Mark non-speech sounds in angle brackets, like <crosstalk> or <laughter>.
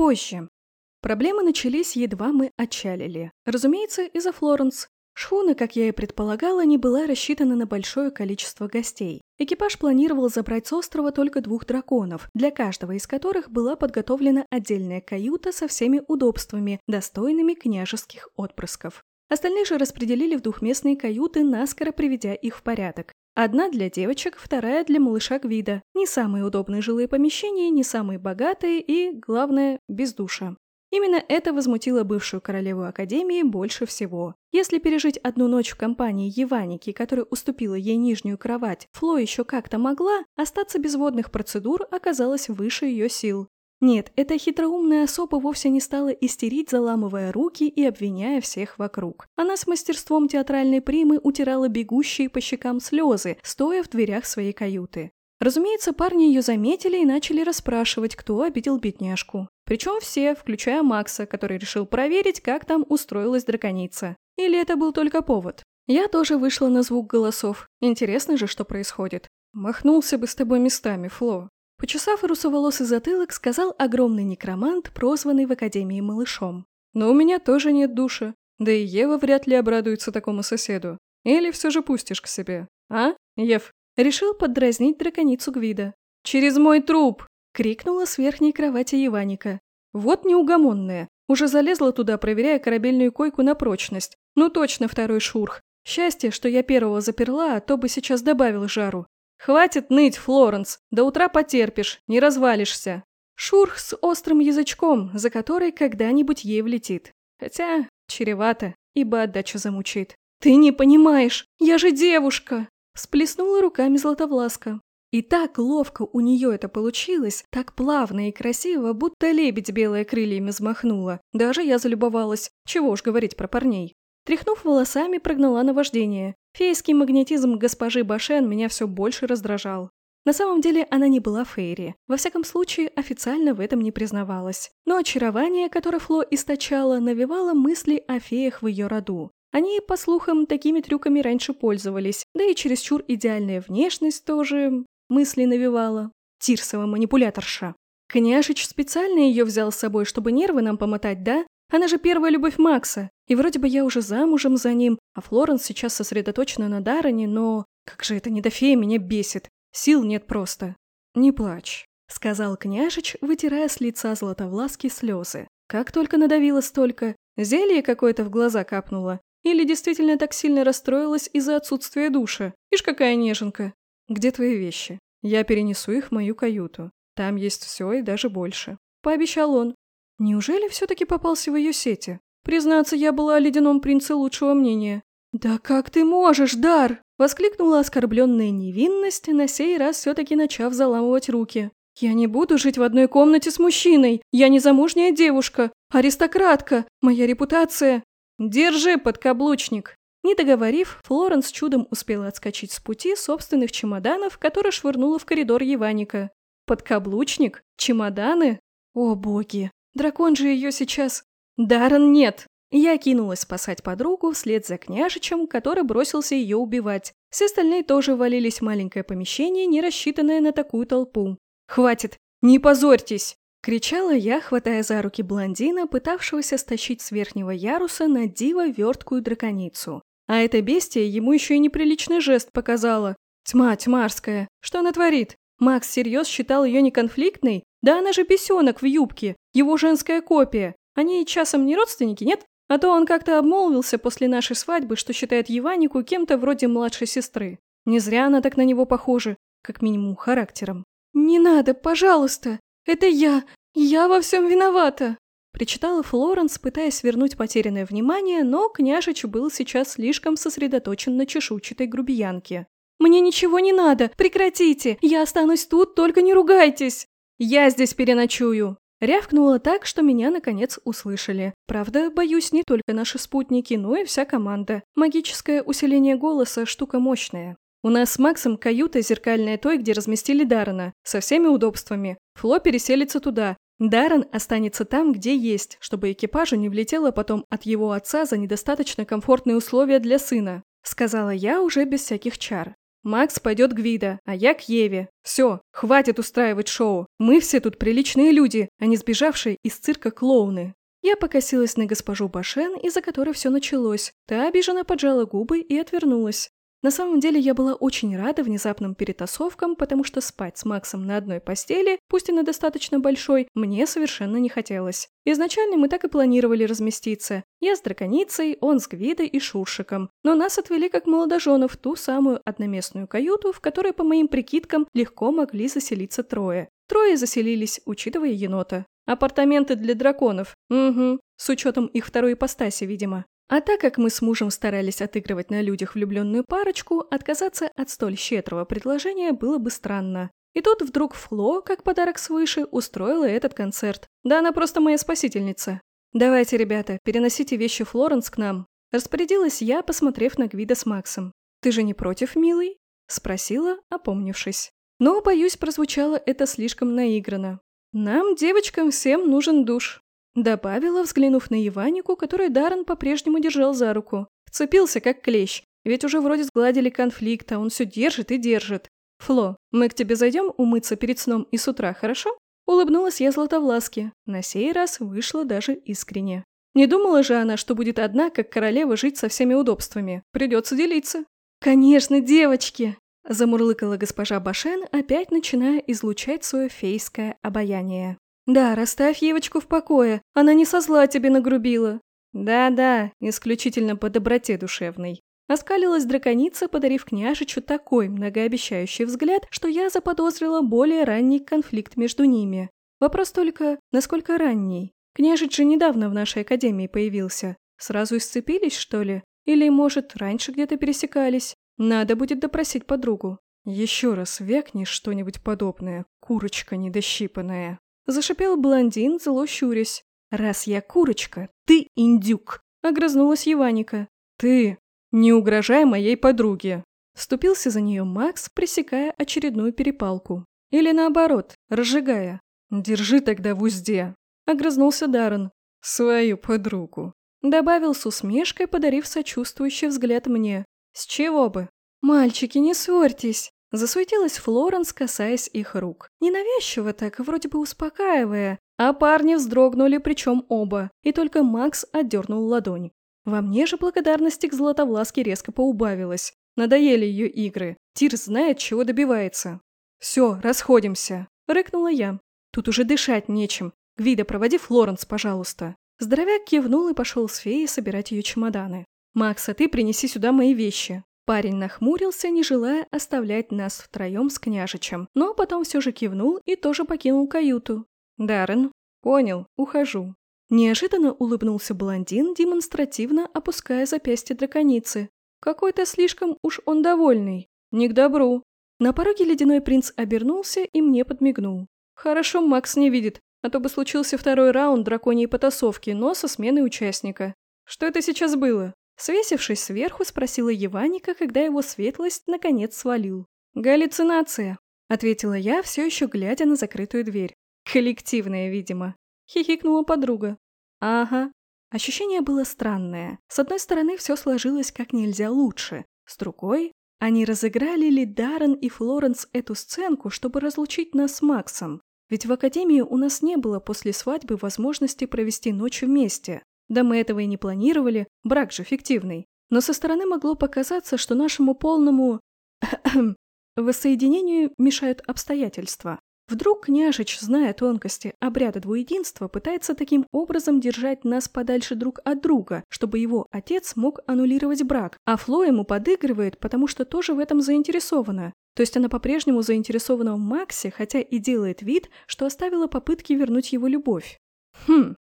позже. Проблемы начались, едва мы отчалили. Разумеется, из-за Флоренс. Шхуна, как я и предполагала, не была рассчитана на большое количество гостей. Экипаж планировал забрать с острова только двух драконов, для каждого из которых была подготовлена отдельная каюта со всеми удобствами, достойными княжеских отпрысков. Остальные же распределили в двухместные каюты, наскоро приведя их в порядок. Одна для девочек, вторая для малыша Гвида. Не самые удобные жилые помещения, не самые богатые и, главное, без душа. Именно это возмутило бывшую королеву Академии больше всего. Если пережить одну ночь в компании Еваники, которая уступила ей нижнюю кровать, Фло еще как-то могла, остаться без водных процедур оказалось выше ее сил. Нет, эта хитроумная особа вовсе не стала истерить, заламывая руки и обвиняя всех вокруг. Она с мастерством театральной примы утирала бегущие по щекам слезы, стоя в дверях своей каюты. Разумеется, парни ее заметили и начали расспрашивать, кто обидел бедняжку. Причем все, включая Макса, который решил проверить, как там устроилась драконица. Или это был только повод. Я тоже вышла на звук голосов. Интересно же, что происходит. Махнулся бы с тобой местами, Фло. Почесав русоволосый затылок, сказал огромный некромант, прозванный в Академии малышом. Но у меня тоже нет душа. Да и Ева вряд ли обрадуется такому соседу. Или все же пустишь к себе, а, Ев? Решил поддразнить драконицу Гвида. «Через мой труп!» — крикнула с верхней кровати Иваника. «Вот неугомонная. Уже залезла туда, проверяя корабельную койку на прочность. Ну точно второй шурх. Счастье, что я первого заперла, а то бы сейчас добавил жару. Хватит ныть, Флоренс. До утра потерпишь, не развалишься. Шурх с острым язычком, за который когда-нибудь ей влетит. Хотя, чревато, ибо отдача замучит. «Ты не понимаешь, я же девушка!» Всплеснула руками Златовласка. И так ловко у нее это получилось, так плавно и красиво, будто лебедь белые крыльями взмахнула. Даже я залюбовалась. Чего уж говорить про парней. Тряхнув волосами, прогнала на вождение. Фейский магнетизм госпожи Башен меня все больше раздражал. На самом деле она не была фейри. Во всяком случае, официально в этом не признавалась. Но очарование, которое Фло источала, навевало мысли о феях в ее роду. Они, по слухам, такими трюками раньше пользовались, да и чересчур идеальная внешность тоже мысли навевала. Тирсова манипуляторша. Княжич специально ее взял с собой, чтобы нервы нам помотать, да? Она же первая любовь Макса. И вроде бы я уже замужем за ним, а Флоренс сейчас сосредоточена на Даране, но... Как же это недофея меня бесит. Сил нет просто. Не плачь, сказал княжич, вытирая с лица Златовласки слезы. Как только надавила столько, зелье какое-то в глаза капнуло. Или действительно так сильно расстроилась из-за отсутствия душа? Ишь, какая неженка. Где твои вещи? Я перенесу их в мою каюту. Там есть все и даже больше. Пообещал он. Неужели все-таки попался в ее сети? Признаться, я была о ледяном принце лучшего мнения. «Да как ты можешь, Дар!» – воскликнула оскорбленная невинность, на сей раз все-таки начав заламывать руки. «Я не буду жить в одной комнате с мужчиной! Я незамужняя девушка! Аристократка! Моя репутация!» «Держи, подкаблучник!» Не договорив, Флоренс чудом успела отскочить с пути собственных чемоданов, которые швырнула в коридор Еваника. «Подкаблучник? Чемоданы? О боги! Дракон же ее сейчас...» «Даррен нет!» Я кинулась спасать подругу вслед за княжичем, который бросился ее убивать. Все остальные тоже валились в маленькое помещение, не рассчитанное на такую толпу. «Хватит! Не позорьтесь!» Кричала я, хватая за руки блондина, пытавшегося стащить с верхнего яруса на диво верткую драконицу. А это бестия ему еще и неприличный жест показала. Тьма тьмарская. Что она творит? Макс всерьез считал ее неконфликтной? Да она же бесенок в юбке. Его женская копия. Они часом не родственники, нет? А то он как-то обмолвился после нашей свадьбы, что считает Еванику кем-то вроде младшей сестры. Не зря она так на него похожа, как минимум характером. «Не надо, пожалуйста!» Это я! Я во всем виновата!» Причитала Флоренс, пытаясь вернуть потерянное внимание, но княжич был сейчас слишком сосредоточен на чешуйчатой грубиянке. «Мне ничего не надо! Прекратите! Я останусь тут, только не ругайтесь!» «Я здесь переночую!» Рявкнула так, что меня, наконец, услышали. Правда, боюсь, не только наши спутники, но и вся команда. Магическое усиление голоса – штука мощная. У нас с Максом каюта зеркальная той, где разместили Даррена, со всеми удобствами. Фло переселится туда. Даррен останется там, где есть, чтобы экипажу не влетело потом от его отца за недостаточно комфортные условия для сына», сказала я уже без всяких чар. Макс пойдет к Вида, а я к Еве. Все, хватит устраивать шоу. Мы все тут приличные люди, а не сбежавшие из цирка клоуны. Я покосилась на госпожу Башен, из-за которой все началось. Та обиженно поджала губы и отвернулась. На самом деле я была очень рада внезапным перетасовкам, потому что спать с Максом на одной постели, пусть и на достаточно большой, мне совершенно не хотелось. Изначально мы так и планировали разместиться. Я с драконицей, он с Гвидой и Шуршиком. Но нас отвели как молодоженов в ту самую одноместную каюту, в которой, по моим прикидкам, легко могли заселиться трое. Трое заселились, учитывая енота. Апартаменты для драконов. Угу. С учетом их второй ипостаси, видимо. А так как мы с мужем старались отыгрывать на людях влюбленную парочку, отказаться от столь щедрого предложения было бы странно. И тут вдруг Фло, как подарок свыше, устроила этот концерт. Да она просто моя спасительница. «Давайте, ребята, переносите вещи Флоренс к нам», – распорядилась я, посмотрев на Гвида с Максом. «Ты же не против, милый?» – спросила, опомнившись. Но, боюсь, прозвучало это слишком наигранно. «Нам, девочкам, всем нужен душ. Добавила, взглянув на Иванику, которую Даррен по-прежнему держал за руку. Вцепился, как клещ. Ведь уже вроде сгладили конфликт, а он все держит и держит. «Фло, мы к тебе зайдем умыться перед сном и с утра, хорошо?» Улыбнулась я Златовласке. На сей раз вышла даже искренне. Не думала же она, что будет одна, как королева, жить со всеми удобствами. Придется делиться. «Конечно, девочки!» Замурлыкала госпожа Башен, опять начиная излучать свое фейское обаяние. «Да, расставь Евочку в покое, она не со зла тебе нагрубила». «Да-да, исключительно по доброте душевной». Оскалилась драконица, подарив княжичу такой многообещающий взгляд, что я заподозрила более ранний конфликт между ними. Вопрос только, насколько ранний? Княжич же недавно в нашей академии появился. Сразу исцепились, что ли? Или, может, раньше где-то пересекались? Надо будет допросить подругу. Еще раз векни что-нибудь подобное, курочка недощипанная. Зашипел блондин, зло щурясь. «Раз я курочка, ты индюк!» — огрызнулась Еваника. «Ты! Не угрожай моей подруге!» Вступился за нее Макс, пресекая очередную перепалку. Или наоборот, разжигая. «Держи тогда в узде!» — огрызнулся Даррен. «Свою подругу!» Добавил с усмешкой, подарив сочувствующий взгляд мне. «С чего бы?» «Мальчики, не ссорьтесь!» Засуетилась Флоренс, касаясь их рук. Ненавязчиво так, вроде бы успокаивая. А парни вздрогнули, причем оба, и только Макс отдернул ладонь. Во мне же благодарности к Златовласке резко поубавилось. Надоели ее игры. Тир знает, чего добивается. «Все, расходимся», — рыкнула я. «Тут уже дышать нечем. Гвида, проводи Флоренс, пожалуйста». Здоровяк кивнул и пошел с феей собирать ее чемоданы. «Макса, ты принеси сюда мои вещи». Парень нахмурился, не желая оставлять нас втроем с княжичем, но потом все же кивнул и тоже покинул каюту. «Даррен?» «Понял, ухожу». Неожиданно улыбнулся блондин, демонстративно опуская запястье драконицы. Какой-то слишком уж он довольный. Не к добру. На пороге ледяной принц обернулся и мне подмигнул. Хорошо, Макс не видит, а то бы случился второй раунд драконьей потасовки, но со сменой участника. Что это сейчас было? Свесившись сверху, спросила Еваника, когда его светлость наконец свалил. «Галлюцинация», — ответила я, все еще глядя на закрытую дверь. «Коллективная, видимо», — хихикнула подруга. «Ага». Ощущение было странное. С одной стороны, все сложилось как нельзя лучше. С другой, они разыграли ли Даррен и Флоренс эту сценку, чтобы разлучить нас с Максом? Ведь в академии у нас не было после свадьбы возможности провести ночь вместе. Да мы этого и не планировали, брак же фиктивный. Но со стороны могло показаться, что нашему полному... <clears throat> воссоединению мешают обстоятельства. Вдруг княжич, зная тонкости обряда двуединства, пытается таким образом держать нас подальше друг от друга, чтобы его отец мог аннулировать брак, а Фло ему подыгрывает, потому что тоже в этом заинтересована. То есть она по-прежнему заинтересована в Максе, хотя и делает вид, что оставила попытки вернуть его любовь. Хм,